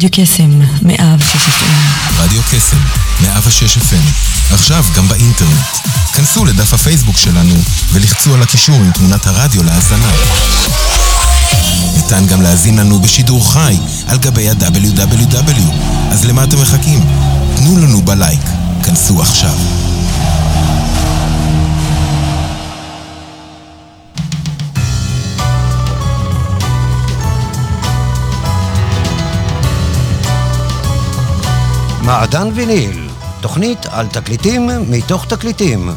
רדיו קסם, 106 FM. רדיו קסם, 106 FM. עכשיו גם באינטרנט. כנסו לדף הפייסבוק שלנו ולחצו על הקישור עם תמונת הרדיו להאזנה. ניתן גם להזין לנו בשידור חי על גבי ה-WW. אז למה אתם מחכים? תנו לנו בלייק. כנסו עכשיו. מעדן ויניל, תוכנית על תקליטים מתוך תקליטים,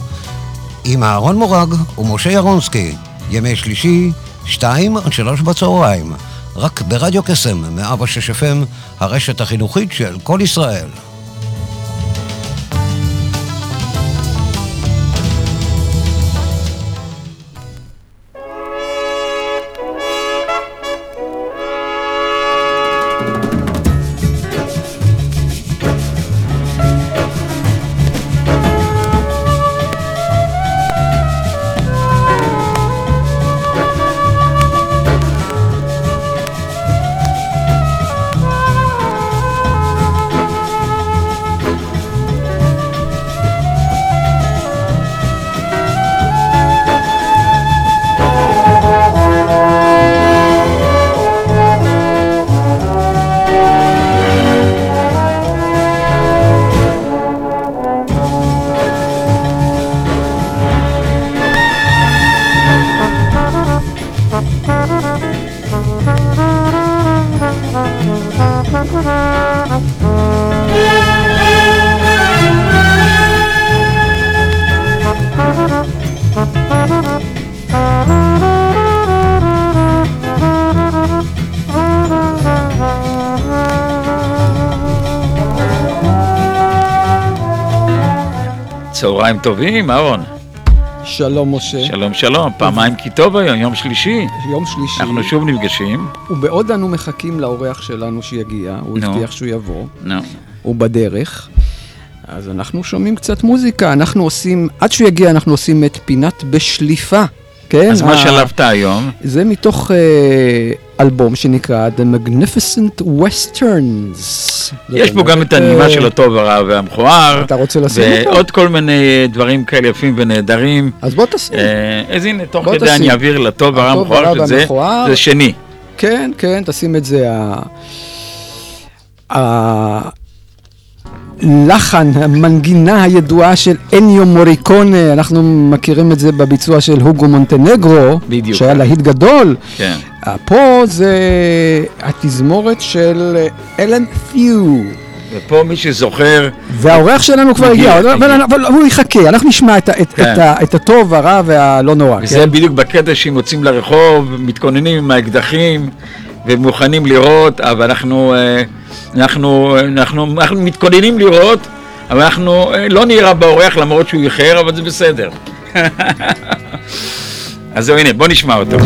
עם אהרון מורג ומשה ירונסקי, ימי שלישי, שתיים עד שלוש בצהריים, רק ברדיו קסם, 106 FM, הרשת החינוכית של כל ישראל. צהריים טובים, אהרון. שלום משה. שלום שלום, פעמיים כי טוב היום, יום שלישי. יום שלישי. אנחנו שוב נפגשים. ובעוד אנו מחכים לאורח שלנו שיגיע, הוא נו. הבטיח שהוא יבוא, נו. הוא בדרך. אז אנחנו שומעים קצת מוזיקה, אנחנו עושים, עד שהוא יגיע אנחנו עושים את פינת בשליפה. כן? אז מה שלפת היום? זה מתוך אה, אלבום שנקרא The Magnificent Westerns. יש זה פה גם את הנימה אה, של הטוב, הרע והמכוער. אתה רוצה לשים אותו? ועוד כל מיני דברים כאלה יפים ונהדרים. אז בוא תשים. אה, אז הנה, תוך כדי. אני אעביר לטוב, הרע, המכוער, שזה והמכוער. זה שני. כן, כן, תשים את זה. הלחן, המנגינה הידועה של אניו מוריקונה, אנחנו מכירים את זה בביצוע של הוגו מונטנגרו, בדיוק. שהיה להיט גדול. כן. פה זה התזמורת של אה, אלן תיו, ופה מי שזוכר, והאורח שלנו כבר הגיע, אבל, הוא יחכה, אנחנו נשמע את, כן. את, ה- את הטוב, הרע והלא נורא. וזה כן? בדיוק בקטע שהם יוצאים לרחוב, מתכוננים עם האקדחים ומוכנים לירות, אבל אנחנו, אה, אנחנו, אנחנו, אנחנו מתכוננים לירות, אבל אנחנו אה, לא נירה באורח למרות שהוא איחר, אבל זה בסדר. אז זהו, הנה, בוא נשמע אותו.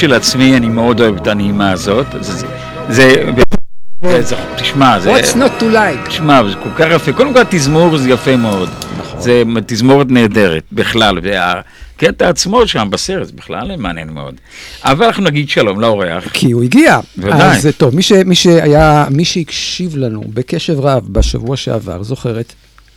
כשלעצמי, אני מאוד אוהב את הנעימה הזאת. זה, תשמע, זה... What's not to like? תשמע, זה כל כך יפה. קודם כל התזמור זה יפה מאוד. נכון. זה תזמורת נהדרת, בכלל. והקטע עצמו שם בסרט, זה בכלל מעניין מאוד. אבל אנחנו נגיד שלום לאורח. כי הוא הגיע. בוודאי. אז טוב, מי, ש, מי שהיה, מי שהקשיב לנו בקשב רב בשבוע שעבר, זוכר את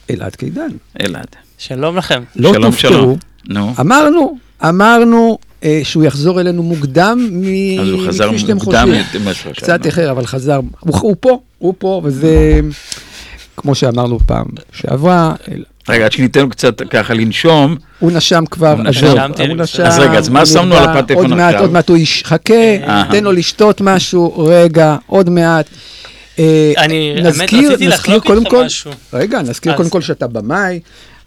אלעד קידן. אלעד. שלום לכם. לא שלום, תופתעו. שלום. נו. אמרנו, אמרנו אה, שהוא יחזור אלינו מוקדם מ... אז הוא חזר מכפי שאתם מוקדם חושבים. ממה שחשבנו. קצת איחר, אבל חזר. הוא, הוא פה, הוא פה, וזה, כמו שאמרנו פעם שעברה, רגע, עד שניתן לו קצת ככה לנשום. הוא נשם כבר, הוא אז נשם. הוא נשם. אז רגע, אז מה שמנו על הפטפון עוד מעט, עכשיו? עוד מעט הוא יש... חכה, אהה. תן לו לשתות משהו, רגע, עוד מעט. אה, אני, האמת, נזכיר, רציתי נזכיר לחלוק איתך משהו. רגע, נזכיר קודם כל שאתה במאי,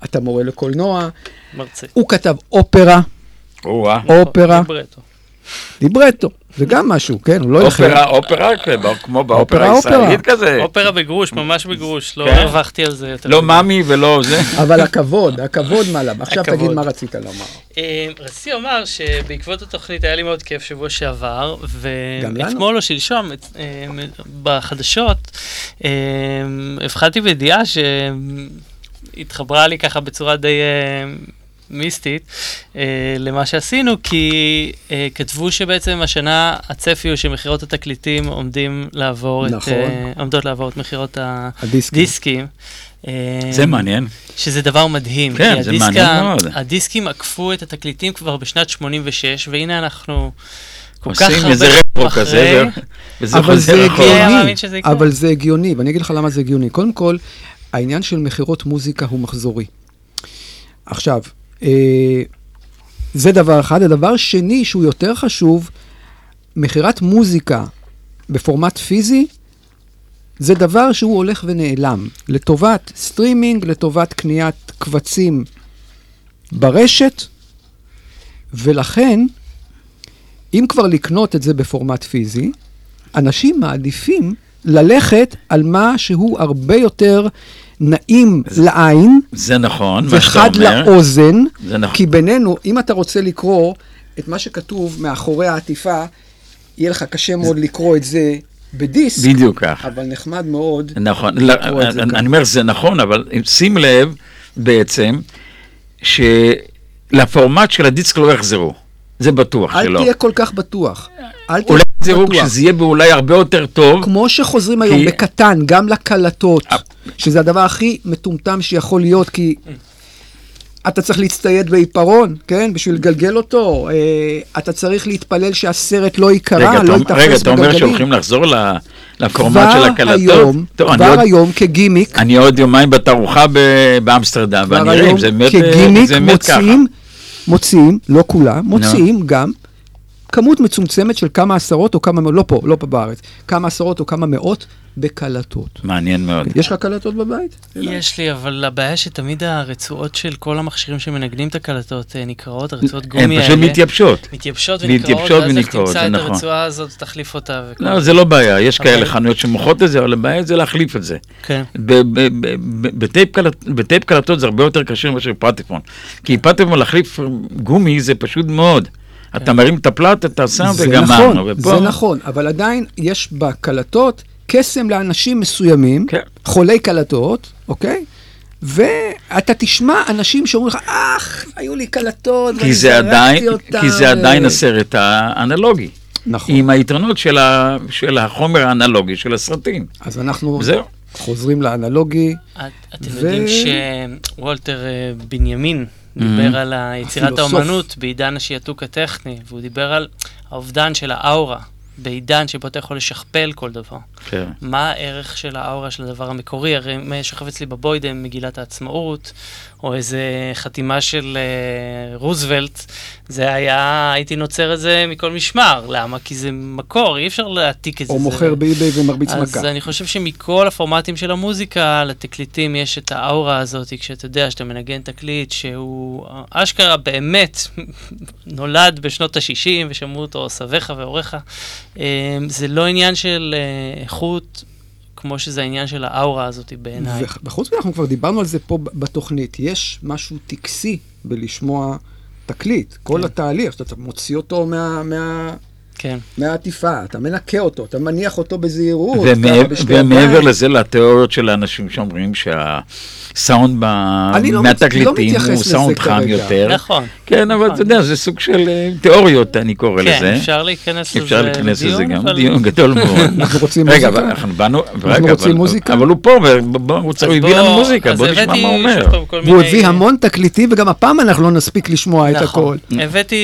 אתה מורה לקולנוע, מרצה. הוא כתב אופרה. אופרה, ליברטו. זה גם משהו, כן, הוא לא ילחם. אופרה, אופרה, כמו באופרה אופרה, אופרה. הישראלית כזה. אופרה בגרוש, ממש בגרוש, לא כן? הרווחתי על זה יותר. לא. מאמי ולא זה. אבל הכבוד, הכבוד מעליו. עכשיו. תגיד מה רצית לומר. אה, רציתי לומר שבעקבות התוכנית היה לי מאוד כיף שבוע שעבר. ואתמול או שלשום, אה, בחדשות, אה, הבחנתי בידיעה שהתחברה לי ככה בצורה די אה, מיסטית אה, למה שעשינו, כי אה, כתבו שבעצם השנה הצפי הוא שמכירות התקליטים עומדים לעבור את, נכון. אה, עומדות לעבור את מכירות הדיסקים. הדיסקים. אה, זה מעניין. שזה דבר מדהים. כן, זה הדיסק מעניין מאוד. הדיסקים עקפו את התקליטים כבר בשנת 86, והנה אנחנו כל כך עושים הרבה איזה שנים רטרו אחרי. כזה, וזה חוזר אחורה. אבל זה הגיוני, ואני אגיד לך למה זה הגיוני. קודם כל, העניין של מכירות מוזיקה הוא מחזורי. עכשיו, זה דבר אחד. הדבר שני, שהוא יותר חשוב, מכירת מוזיקה בפורמט פיזי, זה דבר שהוא הולך ונעלם. לטובת סטרימינג, לטובת קניית קבצים ברשת, ולכן, אם כבר לקנות את זה בפורמט פיזי, אנשים מעדיפים ללכת על מה שהוא הרבה יותר נעים לעין זה נכון, מה שאתה וחד אומר. לאוזן, זה נכון. כי בינינו, אם אתה רוצה לקרוא את מה שכתוב מאחורי העטיפה, יהיה לך קשה מאוד לקרוא את זה בדיסק, בדיוק כך. אבל נחמד מאוד. נכון, זה כאן. אני אומר זה נכון, אבל שים לב בעצם שלפורמט של הדיסק לא יחזרו. זה בטוח אל שלא. תהיה כל כך בטוח. אל תהיה אולי בטוח. כשזה יהיה באולי הרבה יותר טוב. כמו שחוזרים היום כי- בקטן, גם לקלטות. שזה הדבר הכי מטומטם שיכול להיות, כי אתה צריך להצטייד בעיפרון, כן? בשביל לגלגל אותו. אה, אתה צריך להתפלל שהסרט לא ייקרע, רגע, לא אתה- רגע, ייתפס אתה אומר בגלגלים. שהולכים לחזור ל- לפורמט של הקלטות? היום, טוב, כבר עוד- היום כגימיק, אני עוד יומיים בתערוכה באמסטרדם, ואני אראה היום אם זה באמת כגימיק זה באמת ככה. מוציאים, לא כולם, מוציאים גם כמות מצומצמת של כמה עשרות או כמה, לא פה, לא פה בארץ, כמה עשרות או כמה מאות בקלטות. מעניין מאוד. יש לך קלטות בבית? יש לי, אבל הבעיה שתמיד הרצועות של כל המכשירים שמנגנים את הקלטות אה, נקרעות, הרצועות הן גומי האלה. פשוט מתייבשות. מתייבשות מתייבשות ונקרעות, ואז איך ונקרעות, תמצא זה את נכון. הרצועה הזאת, תחליף אותה. לא, זה לא בעיה, יש כאלה חנויות שמוכרות את זה, אבל הבעיה זה להחליף את זה. כן. בטייפ קלט- בטייפ קלטות זה הרבה יותר קשה מאשר פטפון. כי פטפון להחליף גומי זה פשוט מאוד. אתה מרים את הפלט, אתה שם זה וגמרנו. נכון, ופה- זה נכון, אבל עדיין יש בקלטות קסם לאנשים מסוימים, כן. חולי קלטות, אוקיי? ואתה תשמע אנשים שאומרים לך, אך, היו לי קלטות, כי ואני זה זרקתי עדיין, אותם. כי זה עדיין הסרט האנלוגי. נכון. עם היתרונות של ה- של החומר האנלוגי של הסרטים. אז אנחנו זהו. חוזרים לאנלוגי. את- אתם ו- יודעים שוולטר אה, בנימין דיבר על יצירת. האומנות בעידן השעתוק הטכני, והוא דיבר על האובדן של האאורה, בעידן שבו אתה יכול לשכפל כל דבר. כן. מה הערך של האאורה של הדבר המקורי? הרי מה שוכב אצלי בבוידם, מגילת העצמאות, או איזה חתימה של אה, רוזוולט, זה היה, הייתי נוצר את זה מכל משמר. למה? כי זה מקור, אי אפשר להעתיק את זה. או זה- מוכר באיביי ומרביץ אז מכה. אני חושב שמכל הפורמטים של המוזיקה, לתקליטים יש את האאורה הזאת, כשאתה יודע שאתה מנגן תקליט שהוא אשכרה באמת נולד בשנות ה-60 ושמעו אותו סביך והוריך. אה, זה לא עניין של אה, איכות, כמו שזה העניין של האאורה הזאת בעיניי. וחוץ מזה, אנחנו כבר דיברנו על זה פה בתוכנית, יש משהו טקסי בלשמוע תקליט, כל התהליך, שאתה מוציא אותו מה- מה- כן. מהעטיפה, אתה מנקה אותו, אתה מניח אותו בזהירות. ומעבר- ומעבר. לזה, לתיאוריות של האנשים שאומרים שהסאונד ב- לא לא מהתקליטים מתייחס הוא סאונד חם כרגע. יותר. נכון. כן, אבל נכון. אתה יודע, זה סוג של אה, תיאוריות, אני קורא כן, לזה. אפשר להיכנס לזה אפשר להיכנס לזה גם, אבל- דיון גדול מאוד. אנחנו רוצים רגע, מוזיקה? אבל אנחנו באנו, רגע, רוצים אבל- מוזיקה? אבל הוא פה, הוא הביא לנו מוזיקה, בוא נשמע מה הוא אומר. והוא מיני- הביא המון תקליטים, וגם הפעם אנחנו לא נספיק לשמוע את נכון. הכל. הבאתי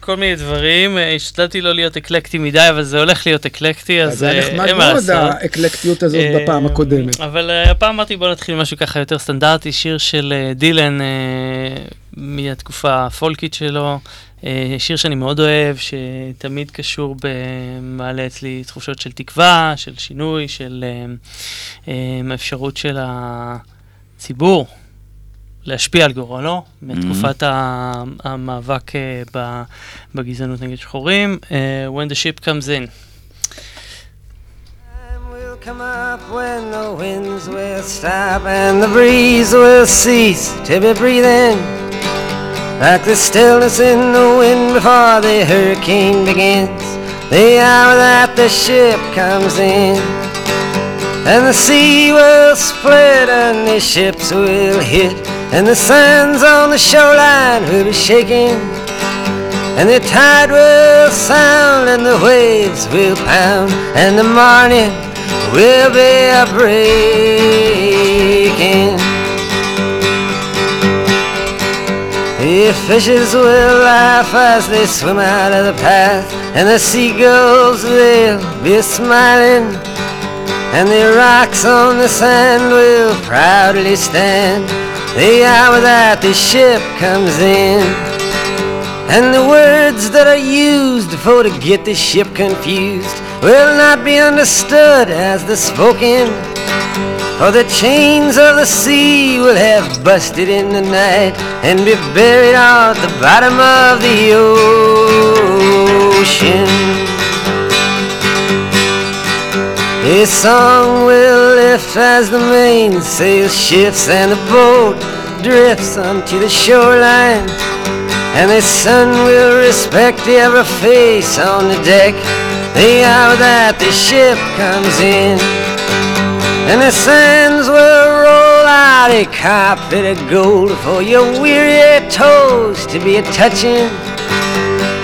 כל מיני דברים, אה, השתדלתי לא להיות אקלקטי מדי, אבל זה הולך להיות אקלקטי, אז אז זה היה אה, נחמד אין מה מאוד, לעשות. האקלקטיות הזאת אה, בפעם הקודמת. אבל אה, הפעם אמרתי בוא נתחיל משהו ככה יותר סטנדרטי, שיר של אה, דילן אה, מהתקופה הפולקית שלו, אה, שיר שאני מאוד אוהב, שתמיד קשור במעלה אצלי תחושות של תקווה, של שינוי, של אה, אה, אפשרות של הציבור להשפיע על גורלו, מתקופת ה- המאבק אה, ב- בגזענות נגד שחורים. אה, When the ship comes in. Time will come up when the winds will stop and the breeze will cease to be breathing. Like the stillness in the wind before the hurricane begins. The hour that the ship comes in. And the sea will split and the ships will hit. and the sands on the shoreline will be shaking. And the tide will sound and the waves will pound and the morning will be a breaking. The fishes will laugh as they swim out of the path and the seagulls will be smiling and the rocks on the sand will proudly stand the hour that the ship comes in. And the words that are used for to get the ship confused will not be understood as the spoken. For the chains of the sea will have busted in the night and be buried at the bottom of the ocean. A song will lift as the mainsail shifts and the boat drifts onto the shoreline. And the sun will respect every face on the deck the hour that the ship comes in. And the sands will roll out a carpet of gold for your weary toes to be a touching.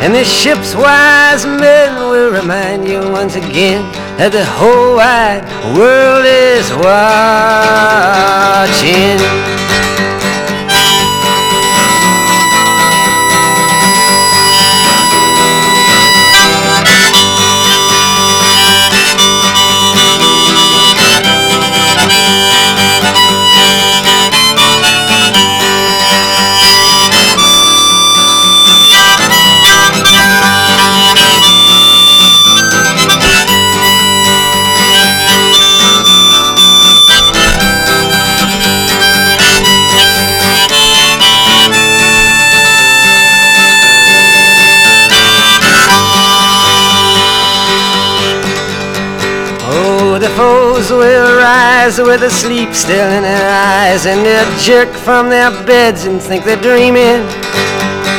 And the ship's wise men will remind you once again that the whole wide world is watching. Foes will rise with the sleep still in their eyes, and they'll jerk from their beds and think they're dreaming.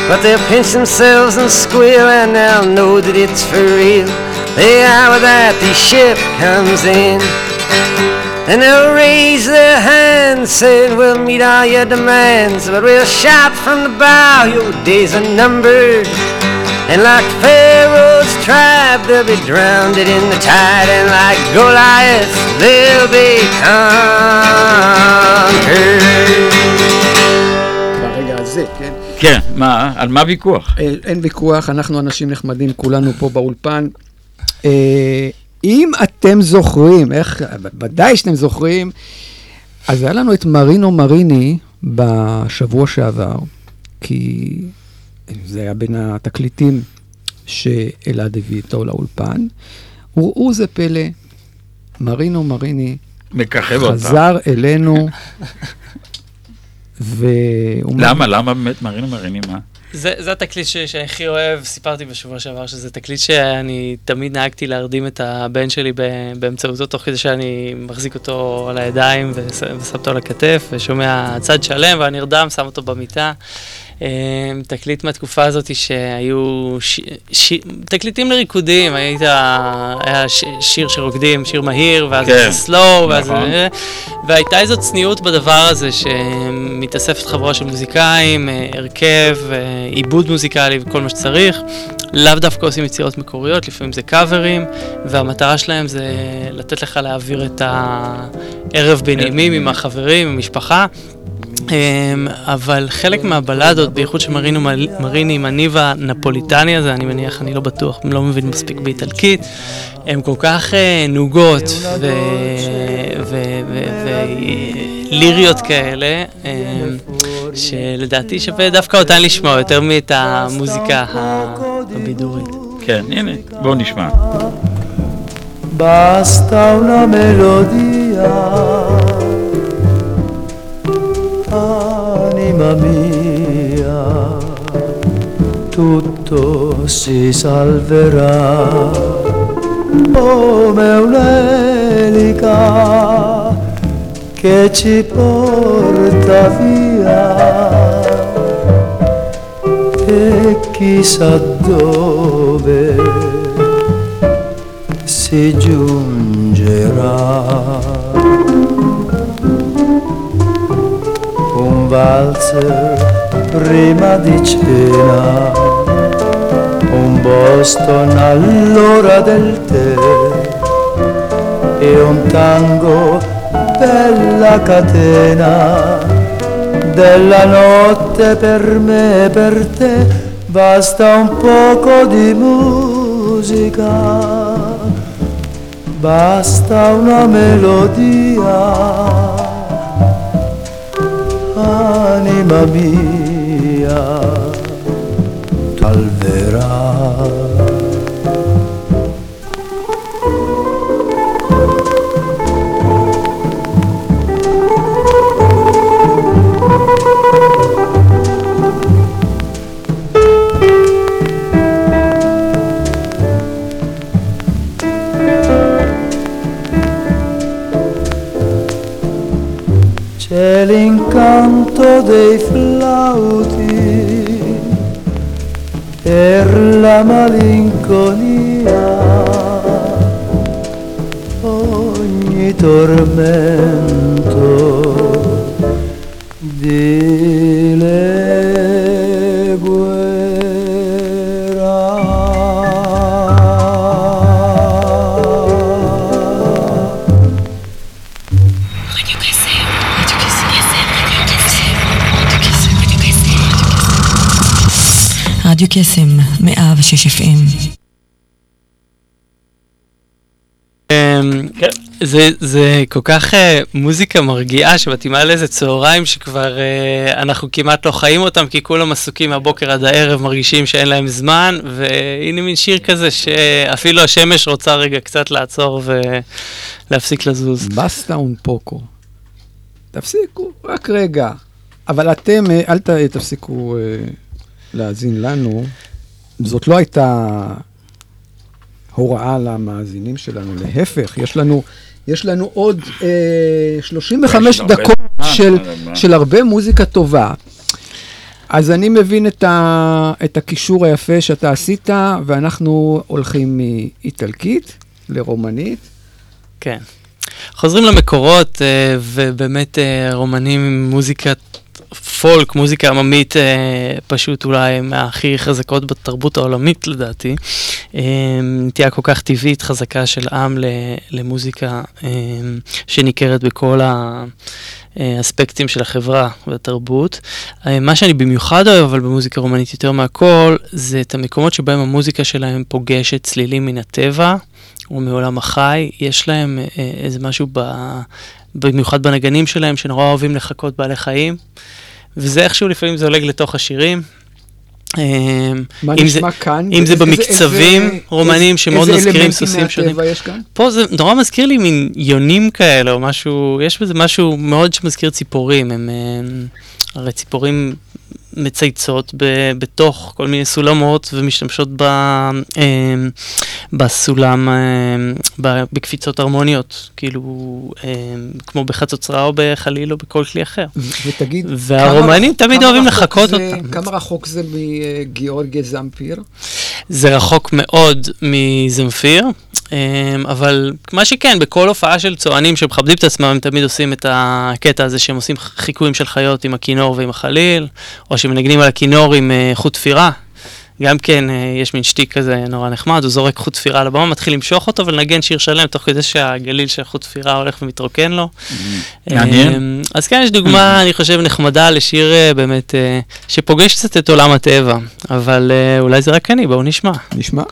But they'll pinch themselves and squeal, and they'll know that it's for real. The hour that the ship comes in. And they'll raise their hands, saying, We'll meet all your demands, but we'll shout from the bow, Your days are numbered. And like Pharaoh's tribe, they'll be drowned in the tide, and like Goliath, they'll be conquered. ברגע הזה, כן? כן, מה, על מה הוויכוח? אה, אין ויכוח, אנחנו אנשים נחמדים, כולנו פה באולפן. אה, אם אתם זוכרים, איך, ודאי שאתם זוכרים, אז היה לנו את מרינו מריני בשבוע שעבר, כי זה היה בין התקליטים שאלעד הביא איתו לאולפן. וראו זה פלא, מרינו מריני מככב אותה. חזר אלינו, והוא... למה, למה באמת מרינו מרינים מה? זה, זה התקליט ש, שאני הכי אוהב, סיפרתי בשבוע שעבר שזה תקליט שאני תמיד נהגתי להרדים את הבן שלי באמצעותו, תוך כדי שאני מחזיק אותו על הידיים וש- ושם אותו על הכתף, ושומע צד שלם, ואני נרדם, שם אותו במיטה. אה, תקליט מהתקופה הזאת שהיו ש... ש... תקליטים לריקודים, היית, היה ש... שיר שרוקדים, שיר מהיר, ואז כן, סלואו, ואז... נכון. והייתה איזו צניעות בדבר הזה שמתאספת חבורה של מוזיקאים, אה, הרכב, אה, עיבוד מוזיקלי וכל מה שצריך. לאו דווקא עושים יצירות מקוריות, לפעמים זה קאברים, והמטרה שלהם זה לתת לך להעביר את הערב בנעימים עם החברים, עם המשפחה. אמ, אבל חלק מהבלדות, בייחוד של מרינו מל- מריני עם הניב הנפוליטני הזה, אני מניח, אני לא בטוח, לא מבין מספיק באיטלקית, הן כל כך אה, נוגות וליריות כאלה, אמ, שלדעתי שווה דווקא אותן לשמוע יותר מאת המוזיקה הבידורית. כן, הנה, בואו נשמע. basta una melodia, anima mia, tutto si salverà come un'elica che ci porta via e chissà dove si giungerà. Un valzer prima di cena, un Boston all'ora del tè e un tango bella catena. Della notte per me e per te basta un poco di musica. Basta una melodia l'anima mia, t'alverà. זה, זה כל כך uh, מוזיקה מרגיעה שמתאימה לאיזה צהריים שכבר uh, אנחנו כמעט לא חיים אותם כי כולם עסוקים מהבוקר עד הערב, מרגישים שאין להם זמן, והנה מין שיר כזה שאפילו השמש רוצה רגע קצת לעצור ולהפסיק לזוז. בסטה און פוקו. תפסיקו, רק רגע. אבל אתם, אה, אל ת, תפסיקו אה, להאזין לנו. זאת לא הייתה הוראה למאזינים שלנו, להפך, יש לנו, יש לנו עוד אה, 35 יש הרבה דקות זמן, של? של הרבה מוזיקה טובה. אז אני מבין את, ה, את הקישור היפה שאתה עשית, ואנחנו הולכים מאיטלקית לרומנית. כן. חוזרים למקורות, אה, ובאמת אה, רומנים עם מוזיקת פולק, מוזיקה עממית, אה, פשוט אולי מהכי חזקות בתרבות העולמית לדעתי. אה, נטייה כל כך טבעית, חזקה של עם למוזיקה אה, שניכרת בכל ה... אה, אספקטים של החברה והתרבות. מה שאני במיוחד אוהב, אבל במוזיקה רומנית יותר מהכל, זה את המקומות שבהם המוזיקה שלהם פוגשת צלילים מן הטבע, או מעולם החי. יש להם איזה משהו, ב... במיוחד בנגנים שלהם, שנורא אוהבים לחקות בעלי חיים, וזה איכשהו לפעמים זולג לתוך השירים. אה, מה אם זה- נשמע כאן? אם זה במקצבים איזה- רומניים איזה- שמאוד איזה מזכירים סוסים שונים. פה זה נורא מזכיר לי מין יונים כאלה, או משהו, יש בזה משהו מאוד שמזכיר ציפורים, הם, הם הרי ציפורים מצייצות ב- בתוך כל מיני סולמות ומשתמשות ב, אה, בסולם, אה, ב- בקפיצות הרמוניות, כאילו אה, כמו בחצוצרה או בחליל או בכל כלי אחר. ותגיד, והרומנים כמה- תמיד כמה אוהבים לחקות זה- אותם. כמה רחוק זה מגיאורגיה זמפיר? זה רחוק מאוד מזמפיר, אבל מה שכן, בכל הופעה של צוענים שמכבדים את עצמם, הם תמיד עושים את הקטע הזה שהם עושים חיקויים של חיות עם הכינור ועם החליל, או שמנגנים על הכינור עם אה, חוט תפירה. גם כן, אה, יש מין שטיק כזה נורא נחמד, הוא זורק חוט תפירה על הבמה, מתחיל למשוך אותו ולנגן שיר שלם, תוך כדי שהגליל של חוט תפירה הולך ומתרוקן לו. מעניין. אמ, אז כן, יש דוגמה, אני חושב, נחמדה לשיר אה, באמת, אה, שפוגש קצת את עולם הטבע, אבל אה, אולי זה רק אני, בואו נשמע. נשמע.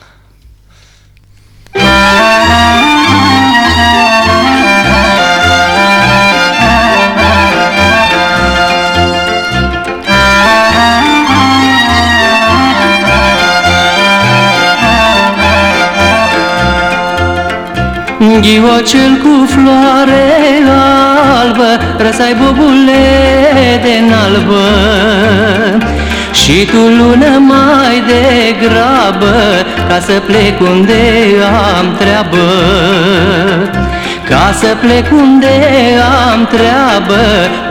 Ghiocel cu floare albă Răsai bobule de albă. Și tu lună mai degrabă Ca să plec unde am treabă. Ca să plec unde am treabă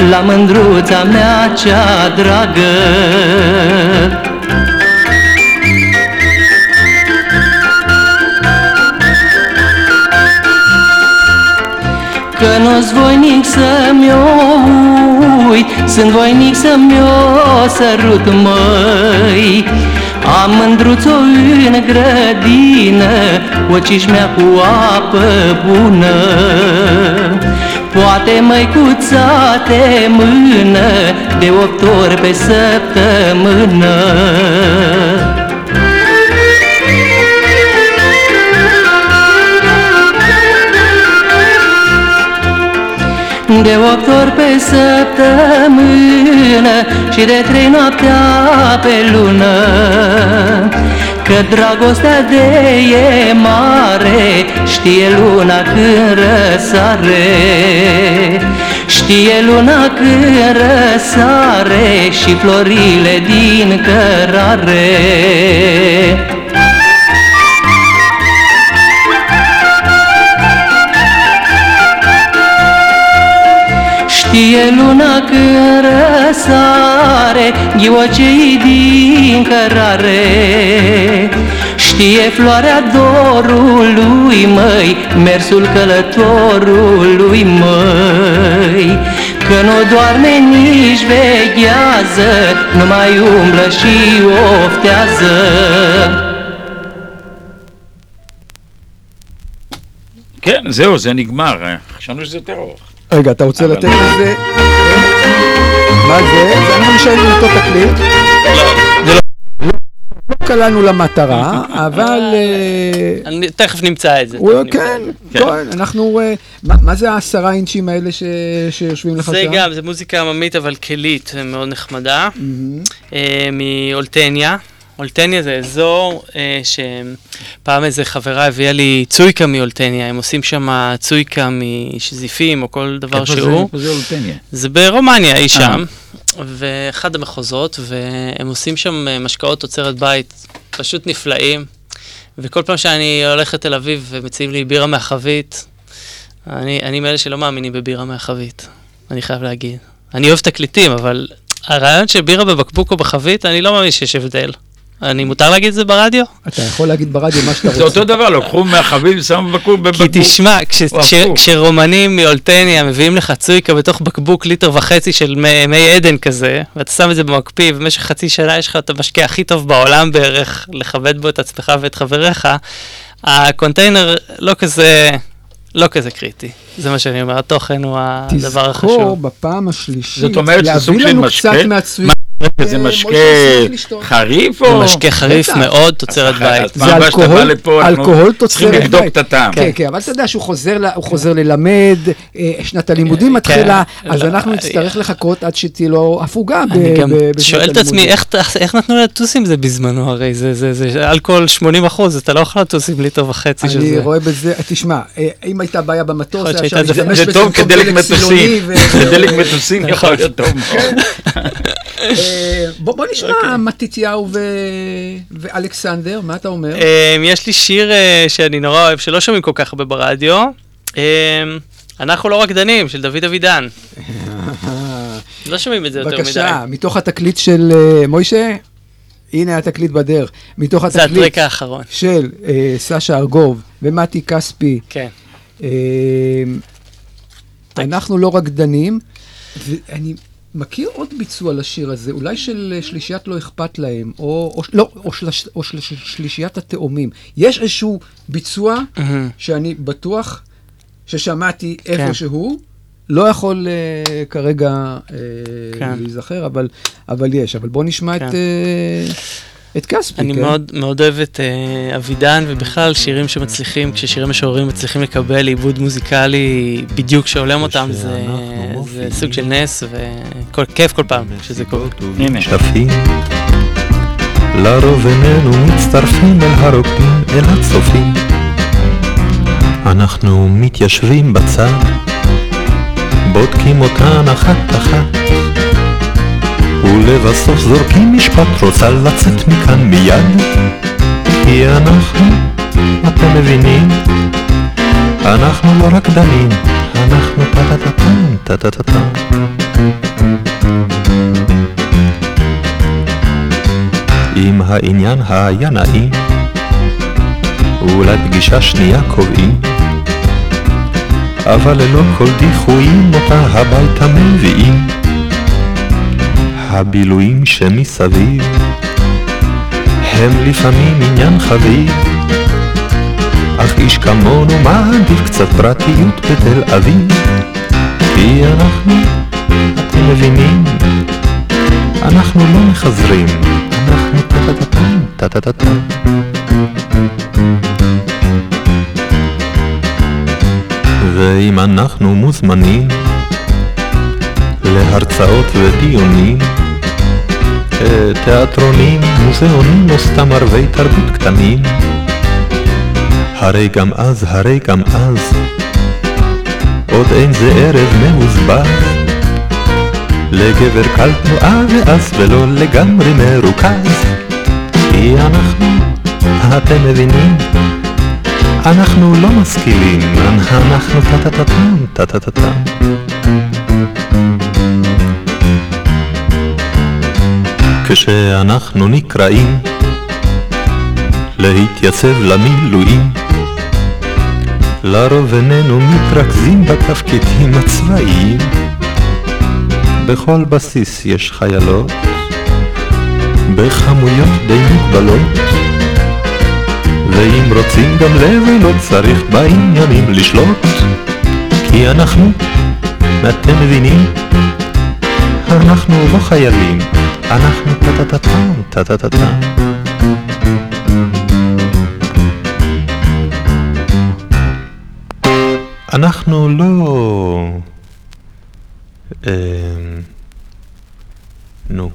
La mândruța mea cea dragă Că nu-s voinic să-mi o uit Sunt voinic să-mi o sărut, măi. Am mândruț-o în grădină O cișmea cu apă bună. Poate măicuța te mână De opt ori pe săptămână De opt ori pe săptămână Și de trei noaptea pe lună. Că dragostea de e mare Știe luna când răsare. Știe luna când răsare Și florile din cărare luna când răsare Ghiocei din cărare Știe floarea dorului, măi Mersul călătorului, măi Că nu doarme nici veghează Numai umblă și oftează כן, זהו, זה נגמר. אה, חשבנו שזה יותר ארוך. רגע, אתה רוצה אבל- לתת לזה... מה זה? זה אנחנו נשאר עם אותו תקליט. לא קלענו למטרה, אבל... אה, אני- תכף נמצא את זה. כן. כן, אנחנו... אה, מה זה העשרה אינצ'ים האלה שיושבים לך שם? זה גם, זה מוזיקה עממית אבל כלית מאוד נחמדה, אה, מאולטניה. אולטניה זה אזור אה, שפעם איזה חברה הביאה לי צויקה מאולטניה, הם עושים שם צויקה משזיפים או כל דבר שהוא. איפה זה אולטניה? זה ברומניה, אי אה. שם, ואחד המחוזות, והם עושים שם אה, משקאות תוצרת בית פשוט נפלאים, וכל פעם שאני הולך לתל אביב ומציעים לי בירה מהחבית, אני, אני מאלה שלא מאמינים בבירה מהחבית, אני חייב להגיד. אני אוהב תקליטים, אבל הרעיון של בירה בבקבוק או בחבית, אני לא מאמין שיש הבדל. אני, מותר להגיד את זה ברדיו? אתה יכול להגיד ברדיו מה שאתה זה רוצה. אותו דבר, לקחו מהחביב ושמו בקבוק. כי תשמע. כשרומנים מאולטניה מביאים לך צויקה בתוך בקבוק ליטר וחצי של מי, עדן כזה, ואתה שם את זה במקפיא, ובמשך חצי שנה יש לך את המשקה הכי טוב בעולם בערך, לכבד בו את עצמך ואת חבריך, הקונטיינר לא כזה, לא כזה קריטי. זה מה שאני אומר, התוכן הוא הדבר תזכור החשוב. בפעם השלישית, זה להביא לנו? קצת מהצביעות. זה אה, משקה. חריף זה או... משקה חריף. מאוד, תוצרת בית. אז זה אלכוהול, לפה, אנחנו אלכוהול צריכים תוצרת לבדוק בית. את הטעם. כן, כן, אבל אתה יודע שהוא חוזר, ללמד, אה, שנת הלימודים כן. מתחילה, אז לא, אנחנו אה, נצטרך לחכות עד שתהיה לו הפוגה ב- אני גם בשנת שואל את עצמי, הלימודים. איך נתנו לטוס עם זה בזמנו? הרי זה- זה זה אלכוהול 80 אחוז, אתה לא יכול לטוס עם ליטר וחצי של אני זה. רואה בזה, תשמע, אה, אם הייתה בעיה במטוס, זה בזה טוב כדלק מטוסים. ו- דלק מטוסים יכול להיות טוב מאוד. אה, בוא בוא נשמע אוקיי. מתתיהו ו- ואלכסנדר, מה אתה אומר? אמ, יש לי שיר אה, שאני נורא אוהב, שלא שומעים כל כך הרבה ברדיו. אמ, אנחנו לא רקדנים, של דוד אבידן. לא שומעים את זה יותר מדי. בבקשה, מתוך התקליט של אה, מוישה, הנה התקליט בדרך. מתוך זה התקליט הטרק האחרון. של אה, סשה ארגוב ומתי כספי, כן. אה, אנחנו לא רקדנים, ואני מכיר עוד ביצוע לשיר הזה, אולי של אה, שלישיית לא אכפת להם, או, או, לא, או, שלש, או של, של שלישיית התאומים. יש איזשהו ביצוע מהמם. שאני בטוח ששמעתי כן. איפשהו, לא יכול uh, כרגע uh, כן. להיזכר, אבל, אבל יש. אבל בואו נשמע כן. את, uh, את כספי. אני כן? מאוד מאוד אוהב את אה, אבידן, ובכלל שירים שמצליחים, כששירים משוררים מצליחים לקבל עיבוד מוזיקלי בדיוק שהולם אותם, זה זה סוג של נס, וכיף כל פעם שזה קורה. הנה. לרוב איננו מצטרפים אל הרוקדים, אל הצופים אנחנו מתיישבים בצד בודקים אותן אחת-אחת ולבסוף זורקים משפט רוצה לצאת מכאן מיד? כי אנחנו, אתם מבינים, אנחנו לא רקדנים, אנחנו טה-טה-טה-טם, טה-טה-טה-טם אם העניין היה נעים, אולי פגישה שנייה קובעים, אבל ללא כל דיחויים אותה הביתה מביאים. הבילויים שמסביב הם לפעמים עניין חביב, אך איש כמונו מעדיף קצת פרטיות בתל אביב, כי אנחנו, אתם מבינים, אנחנו לא מחזרים, אנחנו טה-טה-טה-טם, טה-טה-טה-טם. ואם אנחנו מוזמנים להרצאות ודיונים, אה, תיאטרונים, מוזיאונים או סתם ערבי תרבות קטנים, הרי גם אז, הרי גם אז, עוד אין זה ערב מבוזבז. לגבר קל תנועה ואז ולא לגמרי מרוכז כי אנחנו, אתם מבינים, אנחנו לא משכילים, אנחנו טה-טה-טה-טם, טה-טה-טה-טם. כשאנחנו נקראים להתייצב למילואים. לרוב איננו מתרכזים בתפקידים הצבאיים. בכל בסיס יש חיילות, בכמויות די מוגבלות, ואם רוצים גם לבלות צריך בעניינים לשלוט, כי אנחנו, אתם מבינים, אנחנו לא חיילים, אנחנו טה-טה-טה-טם, טה-טה-טה-טם. אנחנו לא... אמ, נו.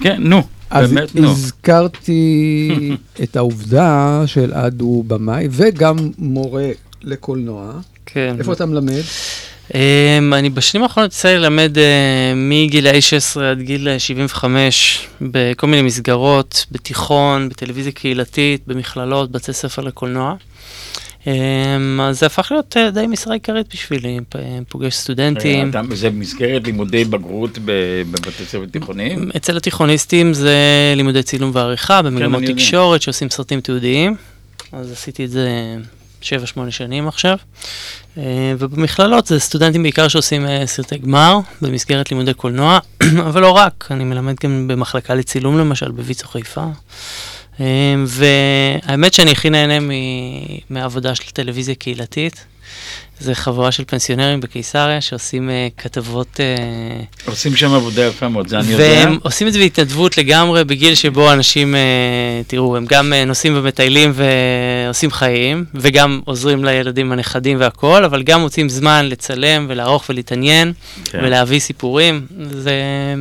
כן, נו, אז באמת נו. הזכרתי את העובדה שאלעד הוא במאי וגם מורה לקולנוע. כן. איפה אתה מלמד? Um, אני בשנים האחרונות יצא לי ללמד uh, מגילאי 16 עד גיל אה, 75 בכל מיני מסגרות, בתיכון, בטלוויזיה קהילתית, במכללות, בתי ספר לקולנוע. Um, אז זה הפך להיות uh, די משרה עיקרית בשבילי, פ- פוגש סטודנטים. אתה- זה במסגרת לימודי בגרות בבתי ספר תיכוניים? אצל התיכוניסטים זה לימודי צילום ועריכה, במגמות אני יודע. תקשורת שעושים סרטים תיעודיים. אז עשיתי את זה 7-8 שנים עכשיו. אה, ובמכללות זה סטודנטים בעיקר שעושים אה, סרטי גמר במסגרת לימודי קולנוע, אבל לא רק, אני מלמד גם במחלקה לצילום למשל בוויצו חיפה. אה, והאמת שאני הכי נהנה מ- מהעבודה של טלוויזיה קהילתית. זה חבורה של פנסיונרים בקיסריה שעושים אה, כתבות... אה, עושים שם עבודה יפה מאוד, זה אני יודע. והם עושים את זה בהתנדבות לגמרי, בגיל שבו אנשים, אה, תראו, הם גם אה, נוסעים ומטיילים ועושים חיים, וגם עוזרים לילדים הנכדים והכול, אבל גם מוצאים זמן לצלם ולערוך ולהתעניין, כן. ולהביא סיפורים. זה...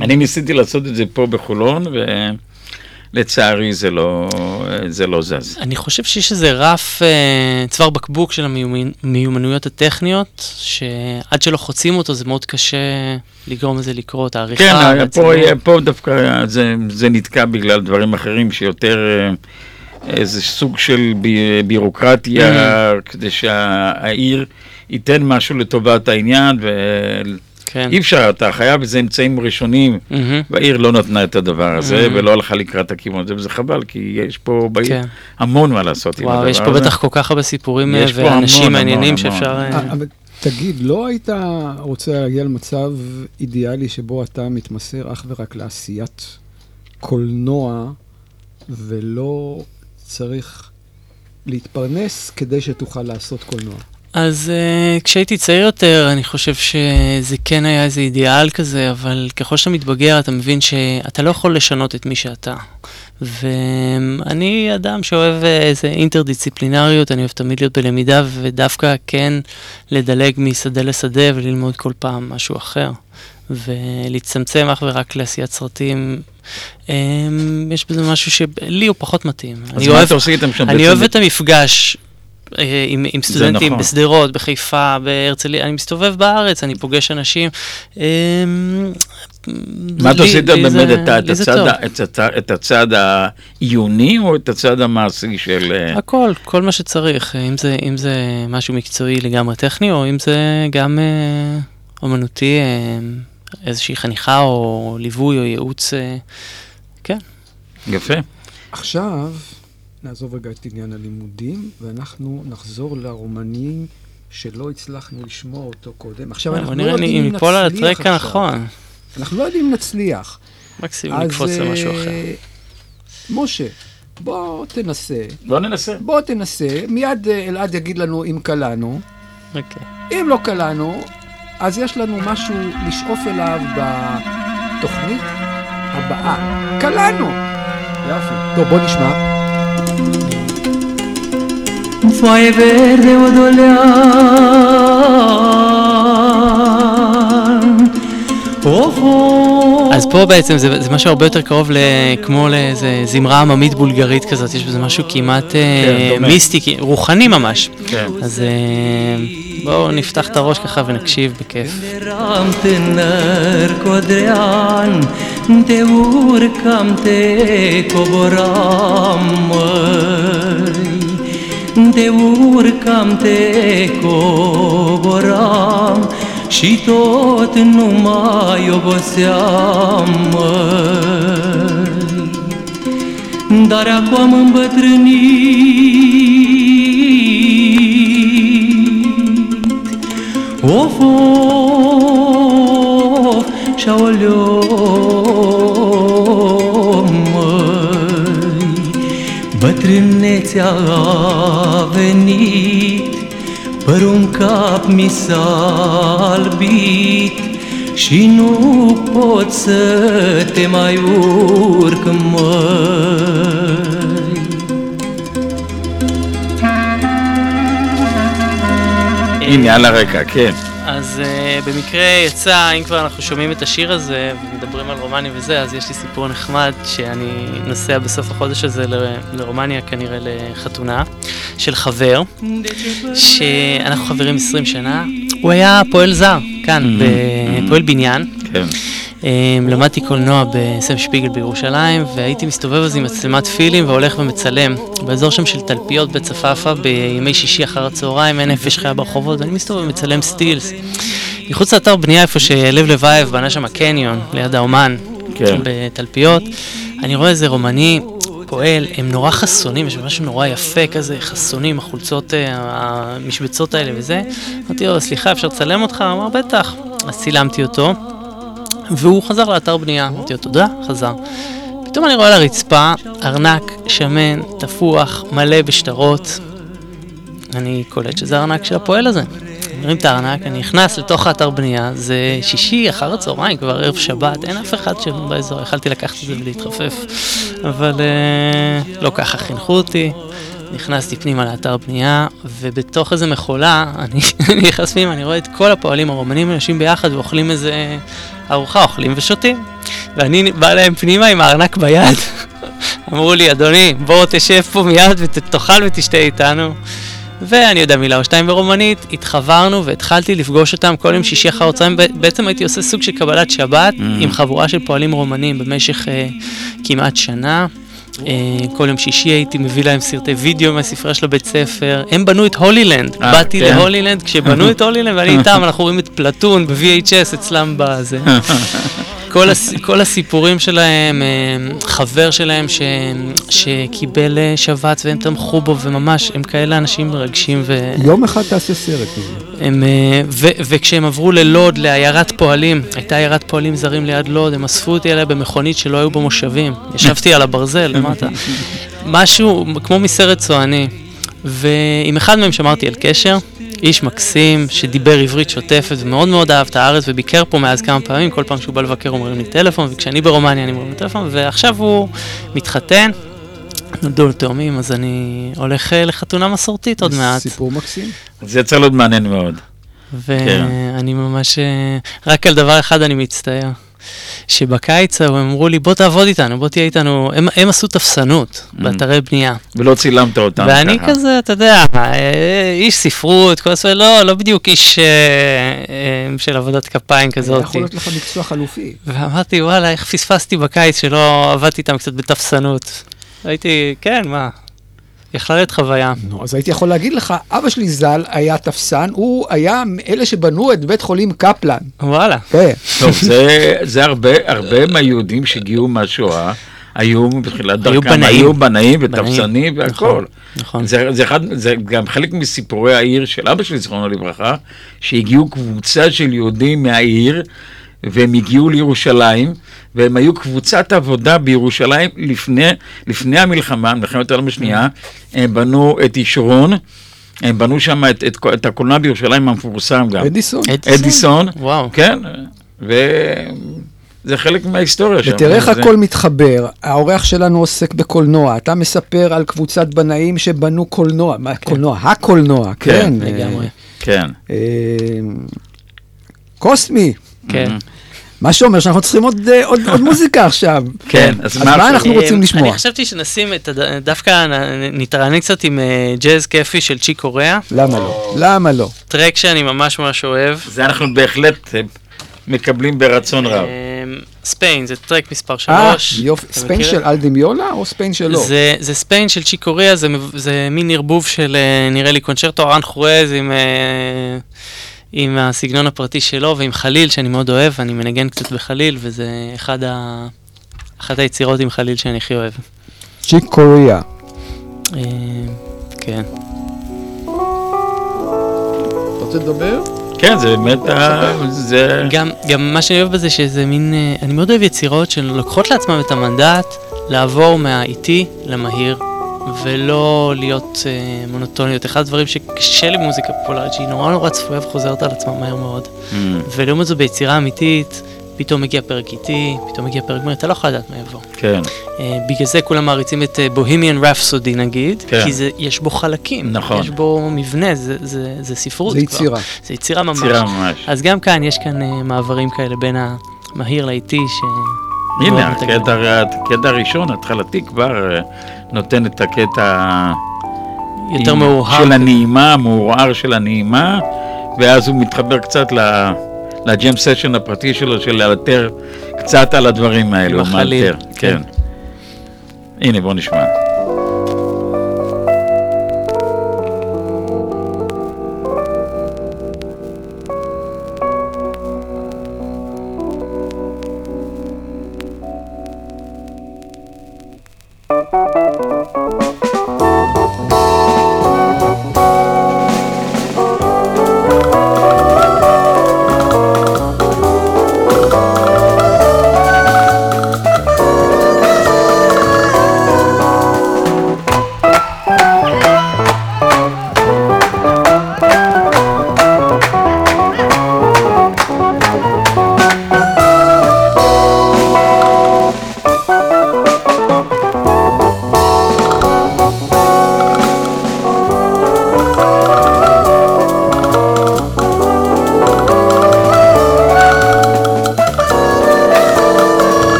אני ניסיתי לעשות את זה פה בחולון, ולצערי זה לא, זה לא זז. אני חושב שיש איזה רף, אה, צוואר בקבוק של המיומנויות הטכניות, שעד שלא חוצים אותו זה מאוד קשה לגרום לזה לקרות, העריכה. כן, והצילום. פה, פה דווקא זה, זה נתקע בגלל דברים אחרים שיותר אה, איזה סוג של בי, בירוקרטיה, כדי שהעיר ייתן משהו לטובת העניין, כן. ואי אפשר, אתה חייב איזה אמצעים ראשונים, מהמם. והעיר לא נתנה את הדבר הזה, Mhm. ולא הלכה לקראת הכיוון הזה, וזה חבל, כי יש פה בעיר כן. המון מה לעשות עם הדבר הזה. וואו, יש פה בטח כל כך הרבה סיפורים אה, יש פה המון, ואנשים מעניינים. שאפשר... אה, אה, אבל תגיד, לא היית רוצה להגיע למצב אידיאלי שבו אתה מתמסר אך ורק לעשיית קולנוע, ולא צריך להתפרנס כדי שתוכל לעשות קולנוע? אז uh, כשהייתי צעיר יותר, אני חושב שזה כן היה איזה אידיאל כזה, אבל ככל שאתה מתבגר, אתה מבין שאתה לא יכול לשנות את מי שאתה. ואני אדם שאוהב אה, איזה אינטרדיסציפלינריות, אני אוהב תמיד להיות בלמידה, ודווקא כן לדלג משדה לשדה וללמוד כל פעם משהו אחר. ולהצטמצם אך ורק לעשיית סרטים, אמ, יש בזה משהו שלי הוא פחות מתאים. אז אני מה אוהב- אתה עושה איתם שם אני בעצם? אוהב את המפגש עם, עם זה סטודנטים נכון. בשדרות, בחיפה, בהרצליה, אני מסתובב בארץ, אני פוגש אנשים. אמ, מה אתה עשית באמת, הצד את הצד העיוני או את הצד המעשי של... אה, הכל, כל מה שצריך, אם זה, אם זה משהו מקצועי לגמרי טכני, או אם זה גם אה, אומנותי, אה, איזושהי חניכה או ליווי או ייעוץ, אה, כן. יפה. עכשיו, נעזוב רגע את עניין הלימודים, ואנחנו נחזור לרומנים שלא הצלחנו לשמוע אותו קודם. עכשיו, בוא אנחנו לא נראה יודעים אם אם ניפול על נצליח הטרק עכשיו. הנכון. אנחנו לא יודעים אם נצליח. מקסימום נקפוץ למשהו אה, אחר. משה, בוא תנסה. בוא ננסה. בוא תנסה. מיד אה, אלעד יגיד לנו אם קלענו. אוקיי. אם לא קלענו, אז יש לנו משהו לשאוף אליו בתוכנית הבאה. קלענו! יופי. טוב, בוא נשמע. Foaie verde odolean O foc אז פה בעצם זה, זה משהו הרבה יותר קרוב ל, כמו לאיזה זמרה עממית בולגרית כזאת, יש בזה משהו כמעט אה, כן, דומה. מיסטי, רוחני ממש. כן. אז אה, בואו נפתח את הראש ככה ונקשיב בכיף. Eram tânăr codrean Te urcam, te coboram, măi Te urcam, te coboram Și tot nu mai oboseam, măi. Dar acum am îmbătrânit Of, of, și-aoleo, măi. Bătrânețea a venit Părul în cap mi s-a albit Și nu pot să te mai urc, măi הנה, על הרקע, כן. אז uh, במקרה יצא, אם כבר אנחנו שומעים את השיר הזה ומדברים על רומניה וזה, אז יש לי סיפור נחמד שאני נוסע בסוף החודש הזה ל- לרומניה כנראה לחתונה של חבר, שאנחנו חברים 20 שנה, הוא היה פועל זר, כאן, Mhm. פועל בניין. כן. Um, למדתי קולנוע בסם שפיגל בירושלים, והייתי מסתובב אז עם מצלמת פילים והולך ומצלם. באזור שם של תלפיות בצפאפא, בימי שישי אחר הצהריים, אין נפש חיה ברחובות, ואני מסתובב ומצלם סטילס. מחוץ לאתר בנייה, איפה שלב לבייב בנה שם קניון, ליד האומן, כן. בתלפיות, אני רואה איזה רומני פועל, הם נורא חסונים, יש משהו נורא יפה כזה, חסונים, החולצות, אה, המשבצות האלה וזה. אמרתי לו, סליחה, אפשר לצלם אותך? אמר, בטח. אז צילמתי אותו, והוא חזר לאתר בנייה. אמרתי לו, תודה, חזר. פתאום אני רואה על הרצפה ארנק שמן, תפוח, מלא בשטרות. אני קולט שזה הארנק של הפועל הזה. מרים את הארנק, אני נכנס לתוך האתר בנייה, זה שישי אחר הצהריים, כבר ערב שבת, אין אף אחד שם באזור, יכלתי לקחת את זה ולהתחפף, אבל אה, לא ככה חינכו אותי. נכנסתי פנימה לאתר בנייה, ובתוך איזה מכולה, אני נכנס פנימה, אני רואה את כל הפועלים הרומנים יושבים ביחד ואוכלים איזה ארוחה, אוכלים ושותים. ואני בא להם פנימה עם הארנק ביד. אמרו לי, אדוני, בוא תשב פה מיד ותאכל ותשתה איתנו. ואני יודע מילה או שתיים ברומנית, התחברנו והתחלתי לפגוש אותם כל יום שישי אחר הצהריים, בעצם הייתי עושה סוג של קבלת שבת Mm. עם חבורה של פועלים רומנים במשך אה, כמעט שנה. אה, כל יום שישי הייתי מביא להם סרטי וידאו מהספרייה של הבית ספר, הם בנו את הולילנד, אה, באתי כן. להולילנד כשבנו את הולילנד ואני איתם, אנחנו רואים את פלטון ב-VHS אצלם בזה. כל, הס, כל הסיפורים שלהם, חבר שלהם ש, שקיבל אה, שבץ והם תמכו בו, וממש, הם כאלה אנשים מרגשים. ו... יום אחד תעשה סרט מזה. הם, אה, ו, וכשהם עברו ללוד, לעיירת פועלים, הייתה עיירת פועלים זרים ליד לוד, הם אספו אותי עליה במכונית שלא היו במושבים. ישבתי על הברזל למטה. משהו כמו מסרט צועני. ועם אחד מהם שמרתי על קשר, איש מקסים שדיבר עברית שוטפת ומאוד מאוד אהב את הארץ וביקר פה מאז כמה פעמים, כל פעם שהוא בא לבקר אומרים לי טלפון, וכשאני ברומניה אני אומר לו טלפון, ועכשיו הוא מתחתן, נולדו לו תאומים, אז אני הולך אה, לחתונה מסורתית עוד מעט. סיפור מקסים. זה צריך להיות מעניין מאוד. כן. ואני ממש, אה, רק על דבר אחד אני מצטער. שבקיץ הם אמרו לי, בוא תעבוד איתנו, בוא תהיה איתנו, הם, הם עשו תפסנות באתרי בנייה. ולא צילמת אותם ואני ככה. כזה, אתה יודע, אה, איש ספרות, כל הספר, לא, לא בדיוק איש אה, אה, של עבודת כפיים כזאת. יכול להיות לך מקצוע חלופי. ואמרתי, וואלה, איך פספסתי בקיץ שלא עבדתי איתם קצת בתפסנות. הייתי, כן, מה, יכלה להיות חוויה. נו, אז הייתי יכול להגיד לך, אבא שלי ז"ל היה תפסן, הוא היה אלה שבנו את בית חולים קפלן. וואלה. כן. טוב, זה, זה הרבה, הרבה מהיהודים שהגיעו מהשואה, היו בתחילת דרכם, בנאים. היו בנאים בנאים. ותפסנים והכל. נכון, נכון. זה, זה, אחד, זה גם חלק מסיפורי העיר של אבא שלי, זיכרונו לברכה, שהגיעו קבוצה של יהודים מהעיר, והם הגיעו לירושלים, והם היו קבוצת עבודה בירושלים לפני, לפני המלחמה, מלחמת העולם השנייה, הם בנו את ישרון, הם בנו שם את, את, את הקולנוע בירושלים המפורסם גם. אדיסון. אדיסון, וואו. כן, וזה חלק מההיסטוריה שם. ותראה איך זה- הכל מתחבר. האורח שלנו עוסק בקולנוע. אתה מספר על קבוצת בנאים שבנו קולנוע. מה, קולנוע? הקולנוע, כן. כן, לגמרי. כן. אה, קוסמי. כן. מה שאומר שאנחנו צריכים עוד, אה, עוד, עוד מוזיקה עכשיו. כן, אז אז מה מה? אנחנו רוצים אה, לשמוע? אני חשבתי שנשים את, הד- דווקא נתרענן קצת עם אה, ג'אז כיפי של צ'יק קוריאה, למה לא? למה לא? track שאני ממש ממש אוהב. זה אנחנו בהחלט אה, מקבלים ברצון רב. אה, Spain, זה track מספר אה, 3. יופי. ספיין של אלדימיולה או ספיין שלו? זה, זה Spain של צ'יק קוריאה, זה, זה מין ערבוב של אה, נראה לי קונצ'רטו ארן חורז עם, אה, עם הסגנון הפרטי שלו ועם חליל שאני מאוד אוהב, אני מנגן קצת בחליל וזה אחד ה... אחת היצירות עם חליל שאני הכי אוהב. צ'יק קוריאה. אה, כן. רוצה לדבר? כן, זה באמת, ה- זה... גם, גם מה שאני אוהב בזה שזה מין, אה, אני מאוד אוהב יצירות שלוקחות לעצמם את המנדט לעבור מהאיטי למהיר, ולא להיות אה, מונוטוניות. אחד הדברים שקשה לי במוזיקה פופולרית, שהיא נורא נורא צפויה וחוזרת על עצמה מהר מאוד. Mm, ולעומת זאת ביצירה אמיתית, פתאום מגיע פרק איטי, פתאום מגיע פרק מהיר, אתה לא יכול לדעת מה יבוא. כן, אה, בגלל זה כולם מעריצים את בוהמיאן רפסודי נגיד, כן. כי זה, יש בו חלקים, נכון. יש בו מבנה, זה, זה, זה ספרות זה כבר. יצירה. זה יצירה ממש. יצירה ממש. אז גם כאן יש כאן uh, מעברים כאלה בין המהיר לאיטי, ש... הנה. הקטע הקטע הראשון, התחלתי כבר אה, נותן את הקטע... יותר עם- מאוהב. של הנעימה, המעורער של הנעימה, ואז הוא מתחבר קצת ל... לג'ם סשן הפרטי שלו, של לאלתר קצת על הדברים האלו. מאלתר, כן. כן. הנה, בוא נשמע.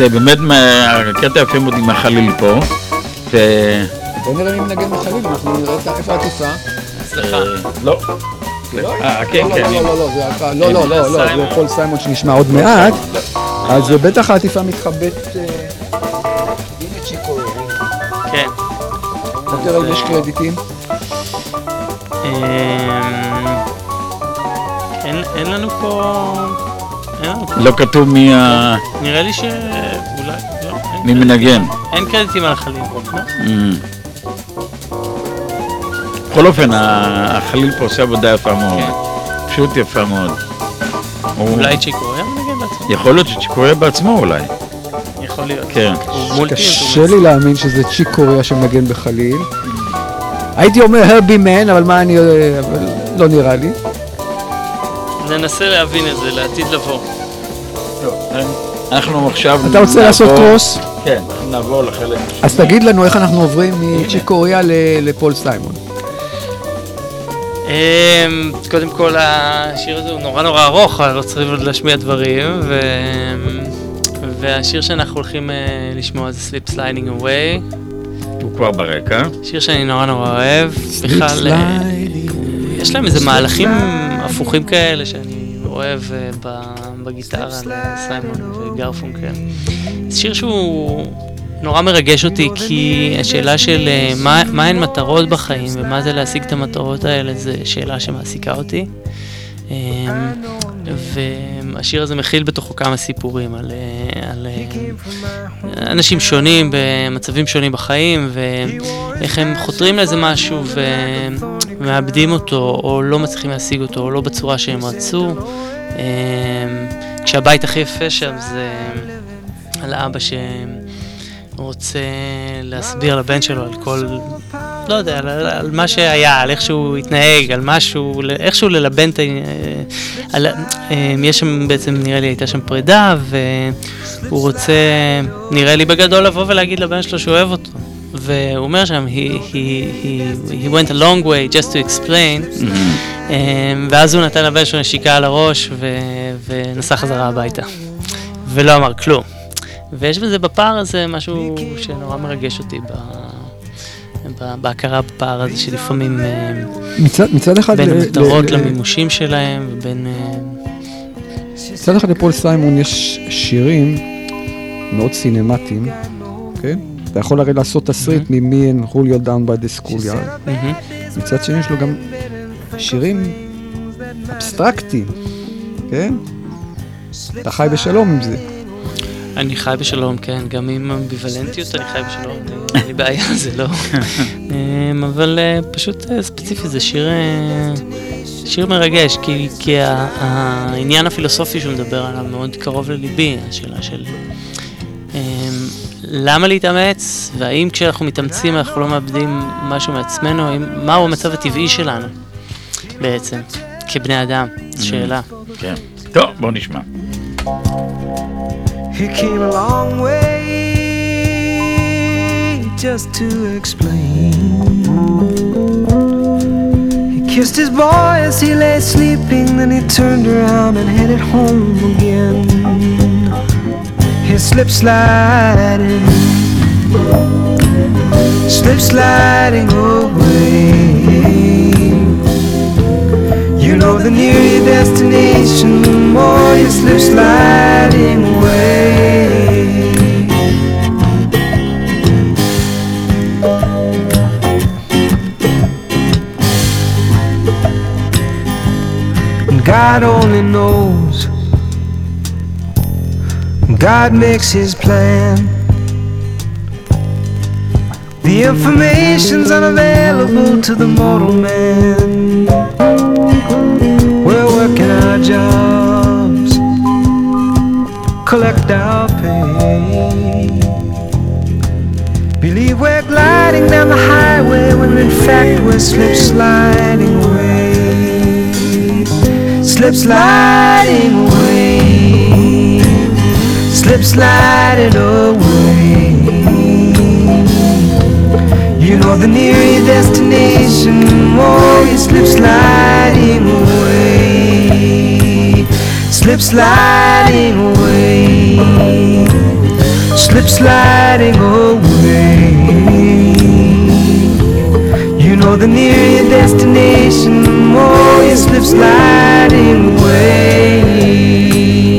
זה באמת, מה- הקטע יפה מאוד עם החליל פה. ו... בוא נראה מי מנגן בחליל, אנחנו נראה איפה העטיפה. סליחה. אה, לא. אה, כן, לא, כן. לא, לא, לא, לא, זה ה- לא, לא, לא, לא. זה פול סיימון שנשמע עוד מעט. אז זה בטח העטיפה מתחבאת... אה, הנה צ'יקו, כן. תראה אם יש קרדיטים. אין- לנו פה... לא כתוב מי ה... נראה לי לא, מי. מנגן. אין קרדיטים על החליל. לא? בכל אופן, החליל פה עושה עבודה יפה מאוד. פשוט יפה מאוד. אולי צ'יקו היה מנגן בעצמו. יכול להיות שצ'יקוריה בעצמו אולי. יכול להיות. כן. קשה לי להאמין שזה צ'יק קוריאה שמנגן בחליל. הייתי אומר הרבי מן, אבל מה אני... אבל לא נראה לי. ננסה להבין את זה לעתיד לבוא. אנחנו עכשיו... אתה רוצה לעשות נעבור- קרוס? כן, אנחנו נעבור לחלק. אז תגיד לנו איך אנחנו עוברים מצ'יק קוריאה ל- לפול סיימון. אמ, קודם כל השיר הזה הוא נורא נורא ארוך, אבל לא צריך עוד להשמיע דברים, ו... והשיר שאנחנו הולכים אה, לשמוע זה Sleep Sliding Away, הוא כבר ברקע. שיר שאני נורא נורא אוהב, בכלל אה, יש להם איזה מהלכים הפוכים כאלה שאני אוהב אה, בגיטרה לסיימון וגרפונקל. זה שיר שהוא נורא מרגש אותי, כי השאלה של אה, מה, מה הן מטרות בחיים ומה זה להשיג את המטרות האלה, זו שאלה שמעסיקה אותי. אה, והשיר הזה מכיל בתוכו כמה סיפורים על, אה, על אה, אנשים שונים במצבים שונים בחיים ואיך הם חותרים לאיזה משהו ומאבדים אותו או לא מצליחים להשיג אותו או לא בצורה שהם רצו. אה, כשהבית הכי יפה שם זה על אבא שרוצה להסביר לבן שלו על כל, לא יודע, על, על מה שהיה, על איך שהוא התנהג, על משהו, איכשהו ללבן את ה... על, אה, יש שם בעצם, נראה לי הייתה שם פרידה, והוא רוצה, נראה לי בגדול לבוא ולהגיד לבן שלו שהוא אוהב אותו. והוא אומר שם, he, he, he, he went a long way just to explain, אה, ואז הוא נתן לבן שלו נשיקה על הראש ו, ונסע חזרה הביתה. ולא אמר כלום. ויש בזה בפער הזה משהו שנורא מרגש אותי ב... בהכרה בפער הזה שלפעמים אה, מצד, מצד אחד... בין המטרות למימושים שלהם ובין... אה, מצד אחד לפול סיימון יש שירים מאוד סינמטיים, כן? אתה יכול הרי לעשות תסריט מ Me and Julio Down by the Schoolyard. מהמם. מצד שני יש לו גם שירים אבסטרקטיים, כן? אתה חי בשלום עם זה. אני חי בשלום, כן, גם עם אמביוולנטיות אני חי בשלום, אין לי בעיה, זה לא... אמ, אבל אה, פשוט אה, ספציפי, זה שיר, אה, שיר מרגש, כי, כי העניין הפילוסופי שהוא מדבר עליו מאוד קרוב לליבי, השאלה של למה להתאמץ, והאם כשאנחנו מתאמצים אנחנו לא מאבדים משהו מעצמנו, האם, מהו המצב הטבעי שלנו בעצם, כבני אדם, זו שאלה. כן. טוב, בואו נשמע. He came a long way just to explain. He kissed his boy as he lay sleeping, then he turned around and headed home again. He slip sliding, slip sliding away. You know the nearer your destination, the more you slip sliding away. And God only knows. God makes his plan. The information's unavailable to the mortal man. We're working our jobs, collect our pay. Believe we're gliding down the highway when in fact we're slip sliding away. Slip sliding away. Slip sliding away. You know the nearer your destination, more you slip sliding away. slip sliding away, slip sliding away. You know the nearer your destination, more you slip sliding away.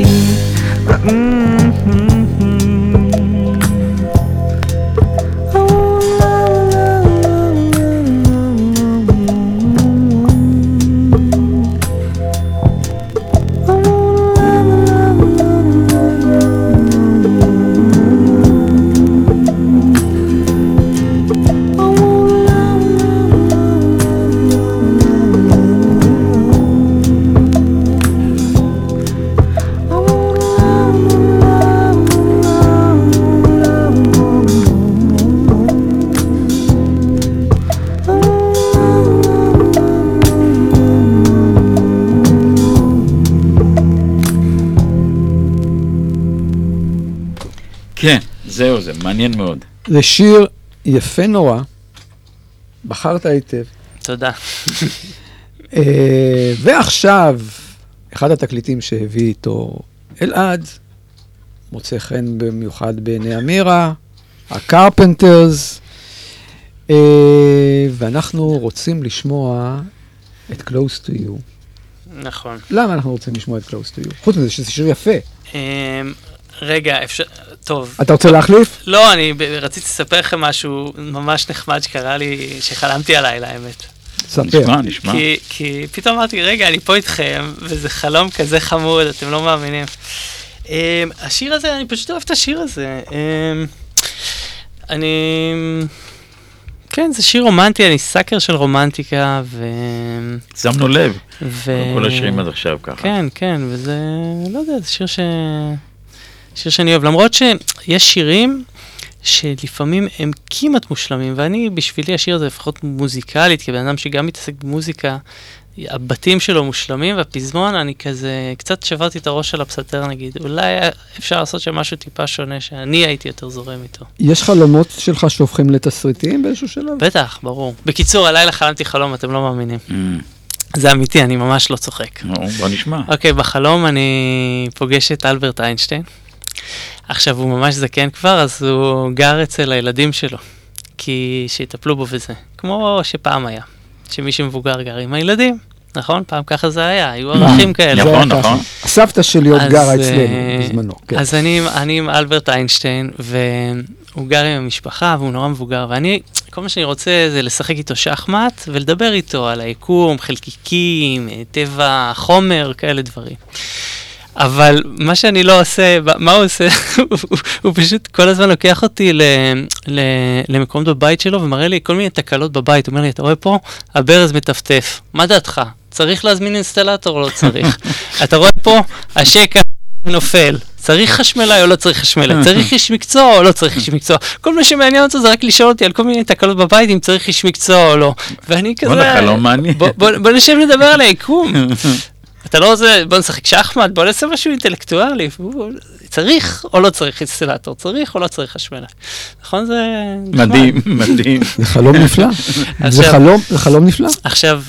מעניין מאוד. זה שיר יפה נורא, בחרת היטב. תודה. אה, ועכשיו, אחד התקליטים שהביא איתו אלעד, מוצא חן במיוחד בעיני אמירה, הקרפנטרס, אה, ואנחנו רוצים לשמוע את Close to You. נכון. למה אנחנו רוצים לשמוע את Close to You? חוץ מזה שזה שיר יפה. אמ, רגע, אפשר... טוב. אתה רוצה להחליף? לא, אני רציתי לספר לכם משהו ממש נחמד שקרה לי, שחלמתי הלילה, האמת. ספר. נשמע, נשמע. כי, כי פתאום אמרתי, רגע, אני פה איתכם, וזה חלום כזה חמוד, אתם לא מאמינים. Um, השיר הזה, אני פשוט אוהב את השיר הזה. Um, אני... כן, זה שיר רומנטי, אני סאקר של רומנטיקה, ו... שמנו לב, ו... כל השירים עד עכשיו ככה. כן, כן, וזה, לא יודע, זה שיר ש... שיר שאני אוהב. למרות שיש שירים שלפעמים הם כמעט מושלמים, ואני, בשבילי השיר הזה לפחות מוזיקלית, כבן אדם שגם מתעסק במוזיקה, הבתים שלו מושלמים, והפזמון, אני כזה, קצת שברתי את הראש של הפסנתר נגיד. אולי אפשר לעשות שם משהו טיפה שונה, שאני הייתי יותר זורם איתו. יש חלומות שלך שהופכים לתסריטים באיזשהו שלב? בטח, ברור. בקיצור, הלילה חלמתי חלום, אתם לא מאמינים. Mm, זה אמיתי, אני ממש לא צוחק. נו, בוא נשמע. אוקיי, בחלום אני פוגש את אלברט איינשטיין. עכשיו, הוא ממש זקן כבר, אז הוא גר אצל הילדים שלו, כי שיטפלו בו וזה. כמו שפעם היה, שמי שמבוגר גר עם הילדים, נכון? פעם ככה זה היה, היו ערכים כאלה. נכון. נכון. הסבתא שלי עוד גרה אה, אצלנו בזמנו. כן. אז אני, עם- אני עם אלברט איינשטיין, והוא גר עם המשפחה, והוא נורא מבוגר, ואני, כל מה שאני רוצה זה לשחק איתו שחמט, ולדבר איתו על היקום, חלקיקים, אה, טבע, חומר, כאלה דברים. אבל מה שאני לא עושה, מה הוא עושה? הוא- פשוט כל הזמן לוקח אותי ל, ל, למקום בבית שלו ומראה לי כל מיני תקלות בבית. הוא אומר לי, אתה רואה פה? הברז מטפטף. מה דעתך? צריך להזמין אינסטלטור או לא צריך? אתה רואה פה? השקע נופל. צריך חשמלאי או לא צריך חשמלאי? צריך איש מקצוע או לא צריך איש מקצוע? כל מה שמעניין אותו זה רק לשאול אותי על כל מיני תקלות בבית, אם צריך איש מקצוע או לא. ואני כזה... בוא בוא נשב לדבר על היקום. אתה לא רוצה, בוא נשחק שחמט, בוא נעשה משהו אינטלקטואלי. צריך או לא צריך אינסטלטור? צריך או לא צריך חשמלאי? נכון זה... מדהים, מדהים. זה חלום נפלא. זה חלום, זה חלום נפלא. עכשיו,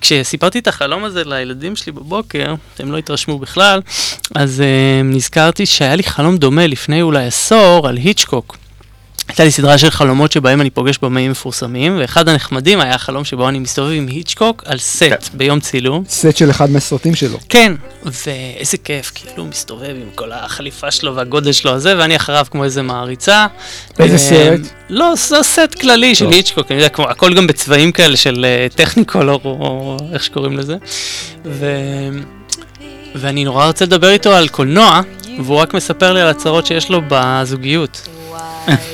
כשסיפרתי את החלום הזה לילדים שלי בבוקר, הם לא התרשמו בכלל, אז uh, נזכרתי שהיה לי חלום דומה לפני אולי עשור על היצ'קוק. הייתה לי סדרה של חלומות שבהם אני פוגש במאים מפורסמים, ואחד הנחמדים היה החלום שבו אני מסתובב עם היצ'קוק על סט ביום צילום. סט של אחד מהסרטים שלו. כן, ואיזה כיף, כאילו הוא מסתובב עם כל החליפה שלו והגודל שלו הזה, ואני אחריו כמו איזה מעריצה. איזה אה, סרט? לא, זה סט כללי של טוב. היצ'קוק, אני יודע, כמו, הכל גם בצבעים כאלה של אה, טכניקולור, או איך שקוראים לזה. ו... ואני נורא רוצה לדבר איתו על קולנוע, והוא רק מספר לי על הצרות שיש לו בזוגיות.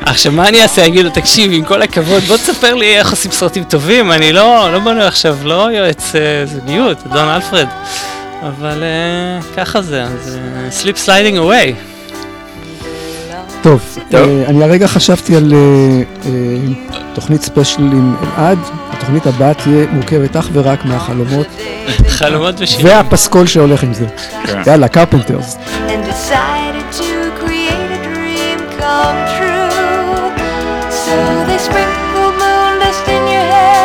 עכשיו, מה אני אעשה? אגיד לו, תקשיב, עם כל הכבוד, בוא תספר לי איך עושים סרטים טובים, אני לא, לא בונה עכשיו, לא יועץ אה, זוגיות, אדון אלפרד. אבל אה, ככה זה, אז אה, sleep sliding away. טוב, אה, אני הרגע חשבתי על אה, תוכנית ספיישל עם אלעד. התוכנית הבאה תהיה מורכבת אך ורק מהחלומות חלומות ושירים. והפסקול שהולך עם זה. כן. יאללה, קרפנטרס. so they sprinkle moon dust in your hair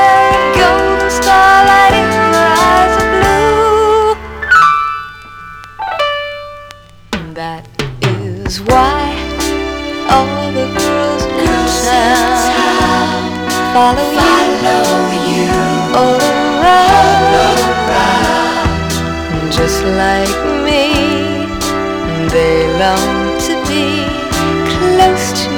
that is why all the girls in town follow, you, you all, around. Just like me, they love lost.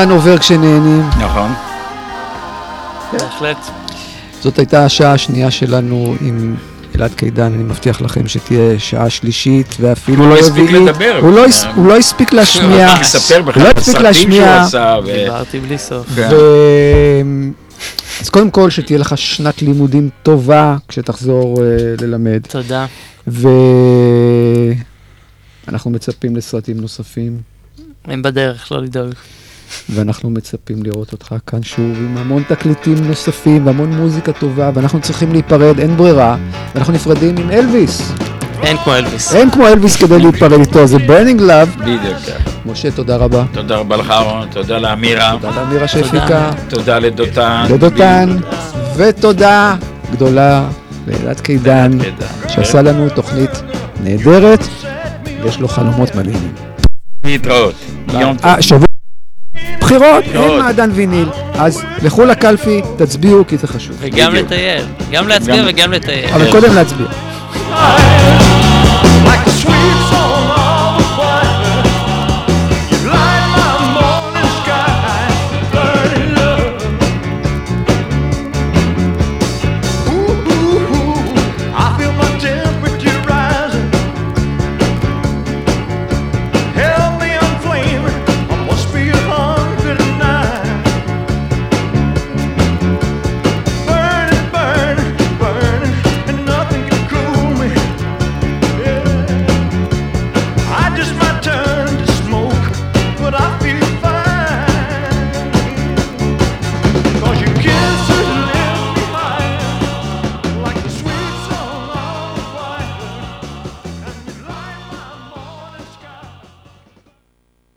הזמן עובר כשנהנים? נכון. בהחלט. זאת הייתה השעה השנייה שלנו עם אלעד קידן, אני מבטיח לכם שתהיה שעה שלישית ואפילו הוא לא הספיק רביעית. לדבר. הוא לא הס- הוא לא הספיק להשמיע, הוא בכלל לא את הספיק הסרטים שהוא להשמיע. עשה, דיברתי בלי סוף. כן. אז קודם כל שתהיה לך שנת לימודים טובה כשתחזור אה, ללמד. תודה. ואנחנו מצפים לסרטים נוספים, הם בדרך, לא לדאוג. ואנחנו מצפים לראות אותך כאן שוב עם המון תקליטים נוספים והמון מוזיקה טובה, ואנחנו צריכים להיפרד, אין ברירה, ואנחנו נפרדים עם אלוויס. אין כמו אלוויס. אין כמו אלוויס כדי להיפרד איתו, זה Burning Love. בדיוק. משה, תודה רבה. תודה רבה לך אהרון, תודה לאמירה. תודה לאמירה שהפיקה. תודה לדותן. לדותן, ותודה גדולה לאלעד קידן, שעשה לנו תוכנית נהדרת, ויש לו חלומות מלאים. להתראות. יום טוב. אה, שבוע בחירות, אין. מעדן ויניל. אז לכו לקלפי, תצביעו, כי זה חשוב. וגם לטייל. גם להצביע גם- וגם לטייל. אבל קודם להצביע.